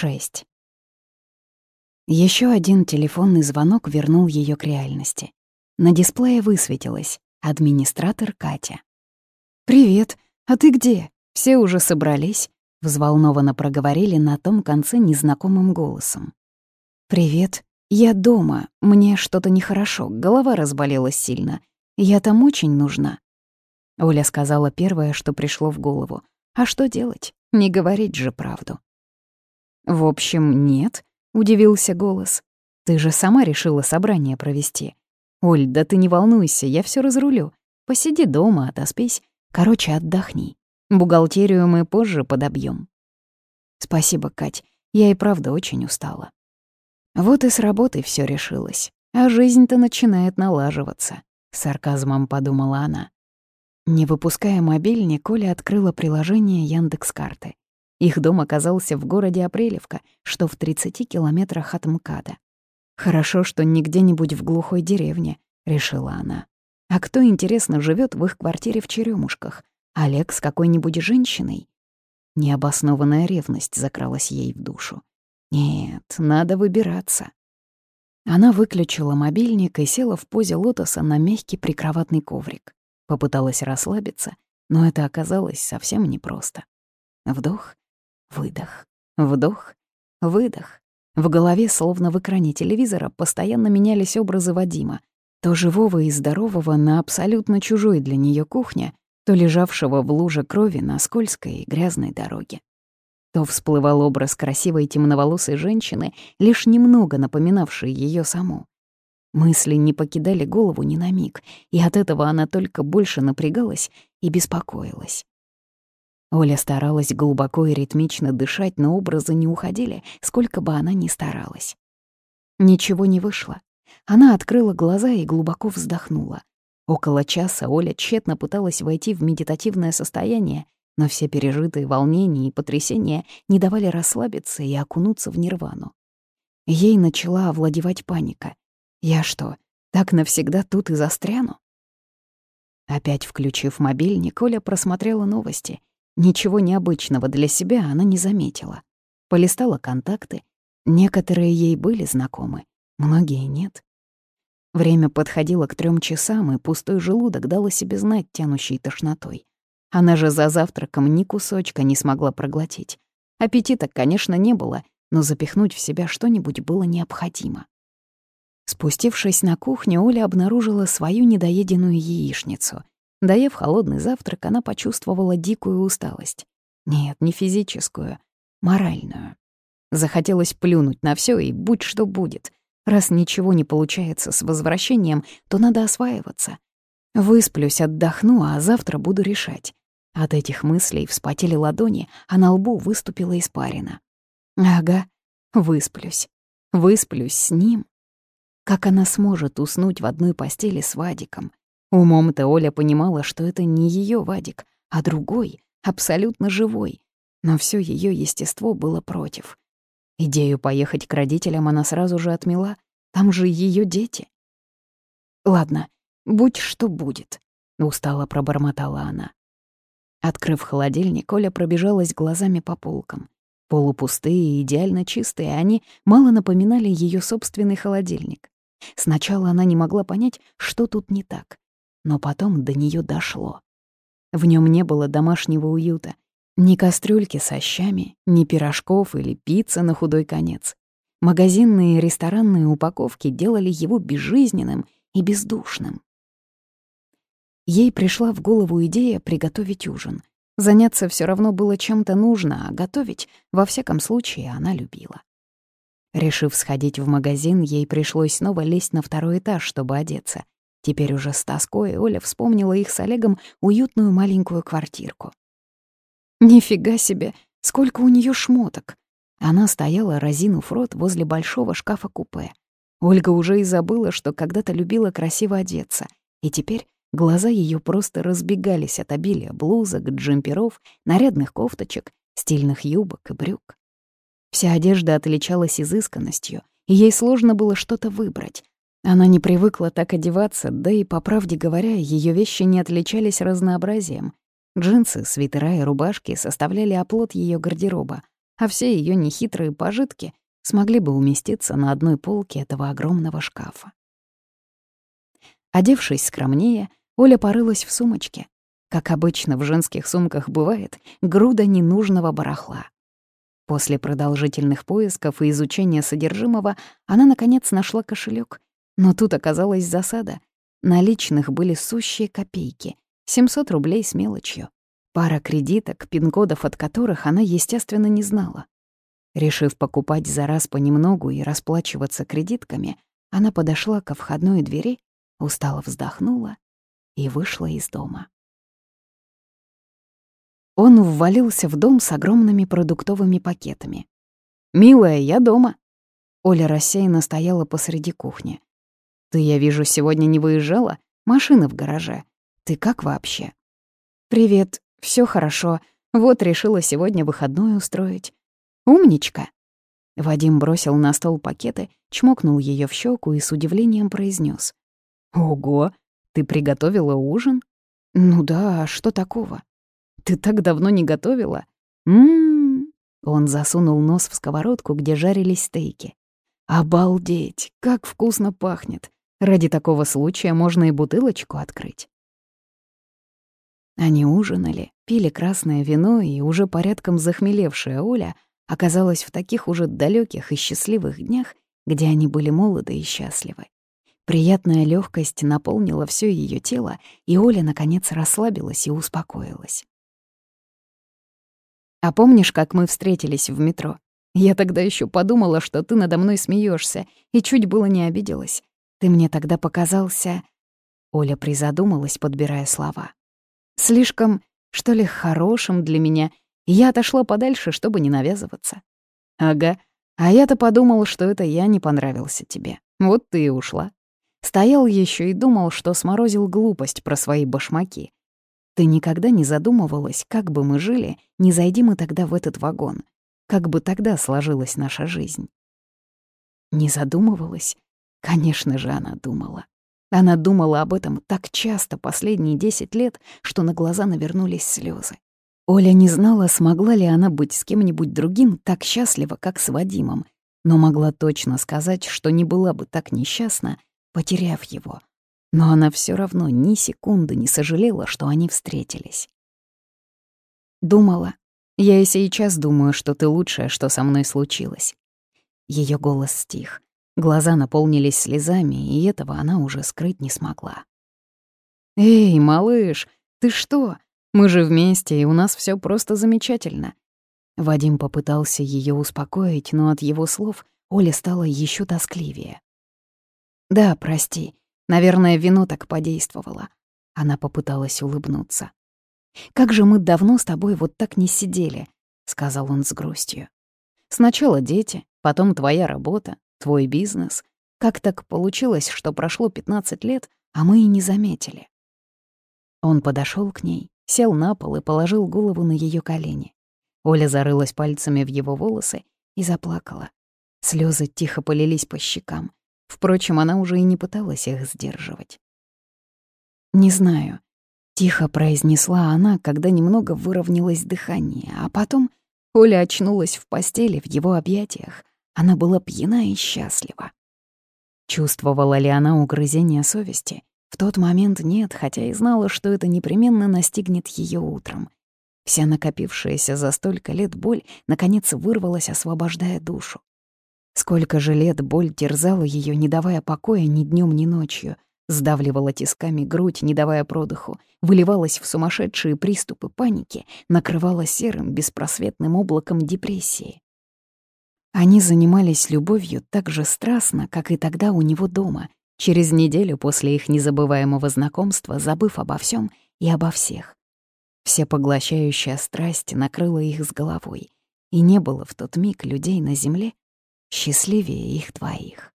6. Еще один телефонный звонок вернул ее к реальности. На дисплее высветилось «Администратор Катя». «Привет, а ты где? Все уже собрались?» — взволнованно проговорили на том конце незнакомым голосом. «Привет, я дома, мне что-то нехорошо, голова разболелась сильно. Я там очень нужна». Оля сказала первое, что пришло в голову. «А что делать? Не говорить же правду». «В общем, нет», — удивился голос. «Ты же сама решила собрание провести. Оль, да ты не волнуйся, я все разрулю. Посиди дома, отоспись. Короче, отдохни. Бухгалтерию мы позже подобьем. «Спасибо, Кать, я и правда очень устала». Вот и с работой все решилось. А жизнь-то начинает налаживаться, — сарказмом подумала она. Не выпуская мобильник, Коля открыла приложение Яндекс.Карты. Их дом оказался в городе Апрелевка, что в 30 километрах от МКАДа. «Хорошо, что не где-нибудь в глухой деревне», — решила она. «А кто, интересно, живет в их квартире в Черемушках? Олег с какой-нибудь женщиной?» Необоснованная ревность закралась ей в душу. «Нет, надо выбираться». Она выключила мобильник и села в позе лотоса на мягкий прикроватный коврик. Попыталась расслабиться, но это оказалось совсем непросто. Вдох, Выдох, вдох, выдох. В голове, словно в экране телевизора, постоянно менялись образы Вадима. То живого и здорового на абсолютно чужой для нее кухне, то лежавшего в луже крови на скользкой и грязной дороге. То всплывал образ красивой темноволосой женщины, лишь немного напоминавшей ее саму. Мысли не покидали голову ни на миг, и от этого она только больше напрягалась и беспокоилась. Оля старалась глубоко и ритмично дышать, но образы не уходили, сколько бы она ни старалась. Ничего не вышло. Она открыла глаза и глубоко вздохнула. Около часа Оля тщетно пыталась войти в медитативное состояние, но все пережитые волнения и потрясения не давали расслабиться и окунуться в нирвану. Ей начала овладевать паника. «Я что, так навсегда тут и застряну?» Опять включив мобильник, Оля просмотрела новости Ничего необычного для себя она не заметила. Полистала контакты. Некоторые ей были знакомы, многие нет. Время подходило к трем часам, и пустой желудок дал себе знать тянущей тошнотой. Она же за завтраком ни кусочка не смогла проглотить. Аппетита, конечно, не было, но запихнуть в себя что-нибудь было необходимо. Спустившись на кухню, Оля обнаружила свою недоеденную яичницу — Доев холодный завтрак, она почувствовала дикую усталость. Нет, не физическую, моральную. Захотелось плюнуть на все и будь что будет. Раз ничего не получается с возвращением, то надо осваиваться. Высплюсь, отдохну, а завтра буду решать. От этих мыслей вспотели ладони, а на лбу выступила испарина. Ага, высплюсь. Высплюсь с ним. Как она сможет уснуть в одной постели с Вадиком? Умом-то Оля понимала, что это не ее Вадик, а другой, абсолютно живой. Но все ее естество было против. Идею поехать к родителям она сразу же отмела. Там же ее дети. «Ладно, будь что будет», — устало пробормотала она. Открыв холодильник, Оля пробежалась глазами по полкам. Полупустые и идеально чистые, они мало напоминали ее собственный холодильник. Сначала она не могла понять, что тут не так но потом до нее дошло. В нем не было домашнего уюта, ни кастрюльки со щами, ни пирожков или пиццы на худой конец. Магазинные и ресторанные упаковки делали его безжизненным и бездушным. Ей пришла в голову идея приготовить ужин. Заняться все равно было чем-то нужно, а готовить, во всяком случае, она любила. Решив сходить в магазин, ей пришлось снова лезть на второй этаж, чтобы одеться — Теперь уже с тоской Оля вспомнила их с Олегом уютную маленькую квартирку. Нифига себе, сколько у нее шмоток. Она стояла, разинув рот, возле большого шкафа-купе. Ольга уже и забыла, что когда-то любила красиво одеться, и теперь глаза ее просто разбегались от обилия блузок, джемперов, нарядных кофточек, стильных юбок и брюк. Вся одежда отличалась изысканностью, и ей сложно было что-то выбрать. Она не привыкла так одеваться, да и, по правде говоря, ее вещи не отличались разнообразием. Джинсы, свитера и рубашки составляли оплот ее гардероба, а все ее нехитрые пожитки смогли бы уместиться на одной полке этого огромного шкафа. Одевшись скромнее, Оля порылась в сумочке. Как обычно в женских сумках бывает, груда ненужного барахла. После продолжительных поисков и изучения содержимого она, наконец, нашла кошелек. Но тут оказалась засада. Наличных были сущие копейки — 700 рублей с мелочью. Пара кредиток, пин-кодов от которых она, естественно, не знала. Решив покупать за раз понемногу и расплачиваться кредитками, она подошла ко входной двери, устало вздохнула и вышла из дома. Он ввалился в дом с огромными продуктовыми пакетами. «Милая, я дома». Оля рассеянно стояла посреди кухни. «Ты, я вижу, сегодня не выезжала? Машина в гараже. Ты как вообще?» «Привет, все хорошо. Вот решила сегодня выходной устроить. Умничка». Вадим бросил на стол пакеты, чмокнул ее в щеку и с удивлением произнес: «Ого, ты приготовила ужин?» «Ну да, а что такого?» Ты так давно не готовила? Ммм. Он засунул нос в сковородку, где жарились стейки. Обалдеть, как вкусно пахнет. Ради такого случая можно и бутылочку открыть. Они ужинали, пили красное вино, и уже порядком захмелевшая Оля оказалась в таких уже далеких и счастливых днях, где они были молоды и счастливы. Приятная легкость наполнила все ее тело, и Оля, наконец, расслабилась и успокоилась. А помнишь, как мы встретились в метро? Я тогда еще подумала, что ты надо мной смеешься, и чуть было не обиделась. Ты мне тогда показался...» Оля призадумалась, подбирая слова. «Слишком, что ли, хорошим для меня, я отошла подальше, чтобы не навязываться». «Ага, а я-то подумал, что это я не понравился тебе. Вот ты и ушла. Стоял еще и думал, что сморозил глупость про свои башмаки, ты никогда не задумывалась, как бы мы жили, не зайди мы тогда в этот вагон? Как бы тогда сложилась наша жизнь? Не задумывалась? Конечно же, она думала. Она думала об этом так часто последние десять лет, что на глаза навернулись слезы. Оля не знала, смогла ли она быть с кем-нибудь другим так счастлива, как с Вадимом, но могла точно сказать, что не была бы так несчастна, потеряв его, но она все равно ни секунды не сожалела, что они встретились. Думала. Я и сейчас думаю, что ты лучшее, что со мной случилось. Ее голос стих. Глаза наполнились слезами, и этого она уже скрыть не смогла. «Эй, малыш, ты что? Мы же вместе, и у нас все просто замечательно». Вадим попытался ее успокоить, но от его слов Оля стала еще тоскливее. «Да, прости, Наверное, вино так подействовало. Она попыталась улыбнуться. «Как же мы давно с тобой вот так не сидели», — сказал он с грустью. «Сначала дети, потом твоя работа, твой бизнес. Как так получилось, что прошло 15 лет, а мы и не заметили?» Он подошел к ней, сел на пол и положил голову на ее колени. Оля зарылась пальцами в его волосы и заплакала. Слезы тихо полились по щекам. Впрочем, она уже и не пыталась их сдерживать. «Не знаю», — тихо произнесла она, когда немного выровнялось дыхание, а потом Оля очнулась в постели в его объятиях. Она была пьяна и счастлива. Чувствовала ли она угрызение совести? В тот момент нет, хотя и знала, что это непременно настигнет ее утром. Вся накопившаяся за столько лет боль наконец вырвалась, освобождая душу. Сколько же лет боль терзала ее, не давая покоя ни днем, ни ночью, сдавливала тисками грудь, не давая продыху, выливалась в сумасшедшие приступы паники, накрывала серым, беспросветным облаком депрессии. Они занимались любовью так же страстно, как и тогда у него дома, через неделю после их незабываемого знакомства, забыв обо всем и обо всех. Всепоглощающая страсть накрыла их с головой, и не было в тот миг людей на земле, счастливее их двоих.